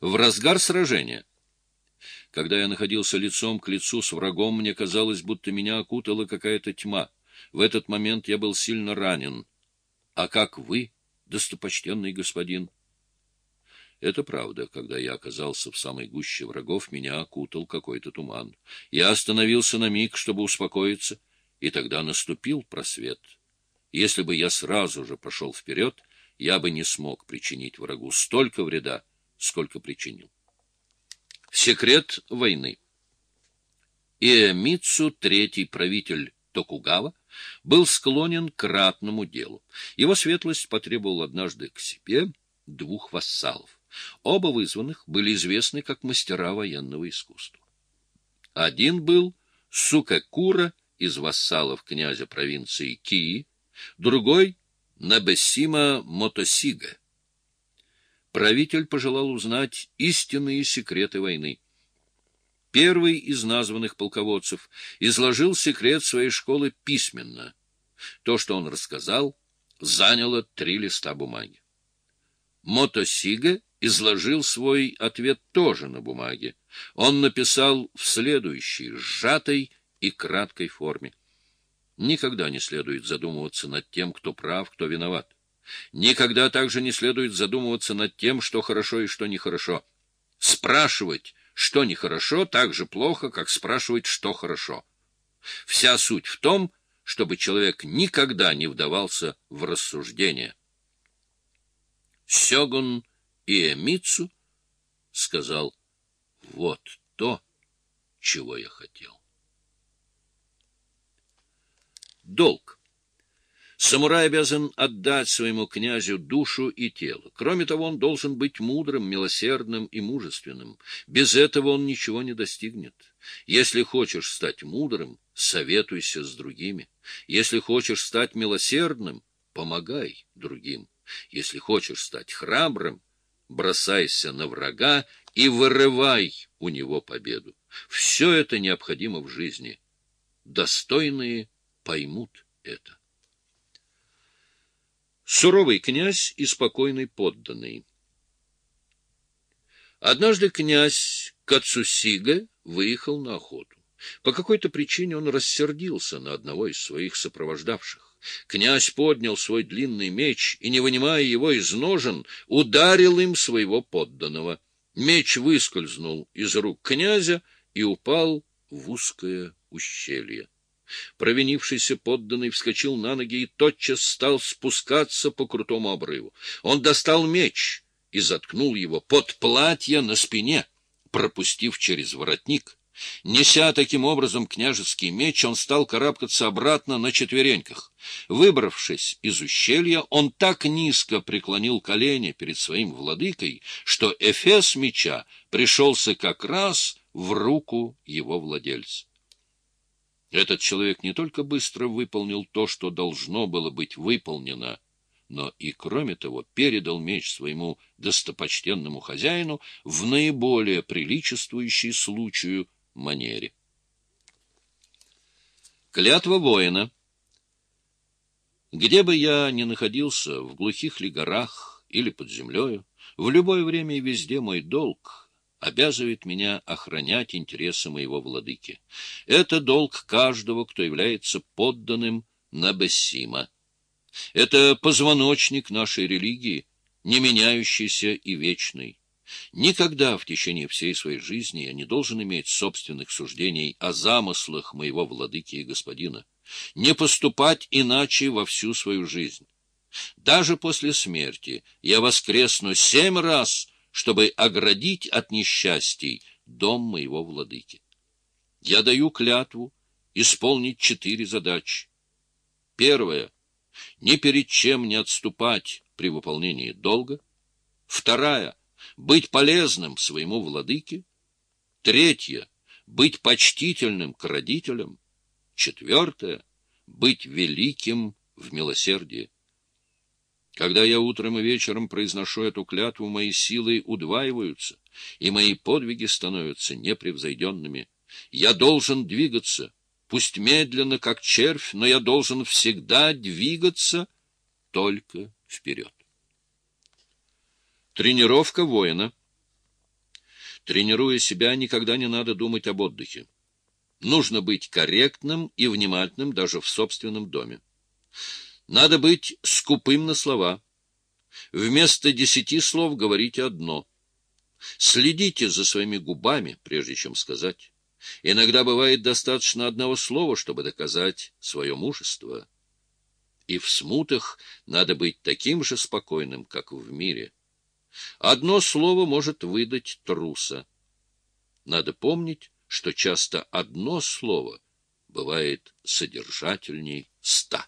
в разгар сражения. Когда я находился лицом к лицу с врагом, мне казалось, будто меня окутала какая-то тьма. В этот момент я был сильно ранен. А как вы, достопочтенный господин? Это правда. Когда я оказался в самой гуще врагов, меня окутал какой-то туман. Я остановился на миг, чтобы успокоиться, и тогда наступил просвет. Если бы я сразу же пошел вперед, я бы не смог причинить врагу столько вреда, сколько причинил. Секрет войны. Иэмицу, третий правитель Токугава, был склонен к ратному делу. Его светлость потребовал однажды к себе двух вассалов. Оба вызванных были известны как мастера военного искусства. Один был Сукакура из вассалов князя провинции Кии, другой — Набесима Мотосига правитель пожелал узнать истинные секреты войны. Первый из названных полководцев изложил секрет своей школы письменно. То, что он рассказал, заняло три листа бумаги. Мотосига изложил свой ответ тоже на бумаге. Он написал в следующей, сжатой и краткой форме. Никогда не следует задумываться над тем, кто прав, кто виноват. Никогда также не следует задумываться над тем, что хорошо и что нехорошо. Спрашивать, что нехорошо, так же плохо, как спрашивать, что хорошо. Вся суть в том, чтобы человек никогда не вдавался в рассуждения. Сёгун Иэмицу сказал, вот то, чего я хотел. Долг. Самурай обязан отдать своему князю душу и тело. Кроме того, он должен быть мудрым, милосердным и мужественным. Без этого он ничего не достигнет. Если хочешь стать мудрым, советуйся с другими. Если хочешь стать милосердным, помогай другим. Если хочешь стать храбрым, бросайся на врага и вырывай у него победу. Все это необходимо в жизни. Достойные поймут это. Суровый князь и спокойный подданный. Однажды князь Кацусига выехал на охоту. По какой-то причине он рассердился на одного из своих сопровождавших. Князь поднял свой длинный меч и, не вынимая его из ножен, ударил им своего подданного. Меч выскользнул из рук князя и упал в узкое ущелье. Провинившийся подданный вскочил на ноги и тотчас стал спускаться по крутому обрыву. Он достал меч и заткнул его под платье на спине, пропустив через воротник. Неся таким образом княжеский меч, он стал карабкаться обратно на четвереньках. Выбравшись из ущелья, он так низко преклонил колени перед своим владыкой, что эфес меча пришелся как раз в руку его владельца. Этот человек не только быстро выполнил то, что должно было быть выполнено, но и, кроме того, передал меч своему достопочтенному хозяину в наиболее приличествующей случаю манере. Клятва воина Где бы я ни находился, в глухих ли горах или под землею, в любое время и везде мой долг обязывает меня охранять интересы моего владыки. Это долг каждого, кто является подданным Набессима. Это позвоночник нашей религии, не меняющийся и вечный. Никогда в течение всей своей жизни я не должен иметь собственных суждений о замыслах моего владыки и господина, не поступать иначе во всю свою жизнь. Даже после смерти я воскресну семь раз — чтобы оградить от несчастий дом моего владыки. Я даю клятву исполнить четыре задачи. Первая — ни перед чем не отступать при выполнении долга. Вторая — быть полезным своему владыке. Третья — быть почтительным к родителям. Четвертая — быть великим в милосердии. Когда я утром и вечером произношу эту клятву, мои силы удваиваются, и мои подвиги становятся непревзойденными. Я должен двигаться, пусть медленно, как червь, но я должен всегда двигаться только вперед. Тренировка воина. Тренируя себя, никогда не надо думать об отдыхе. Нужно быть корректным и внимательным даже в собственном доме. Надо быть скупым на слова. Вместо десяти слов говорите одно. Следите за своими губами, прежде чем сказать. Иногда бывает достаточно одного слова, чтобы доказать свое мужество. И в смутах надо быть таким же спокойным, как в мире. Одно слово может выдать труса. Надо помнить, что часто одно слово бывает содержательней ста.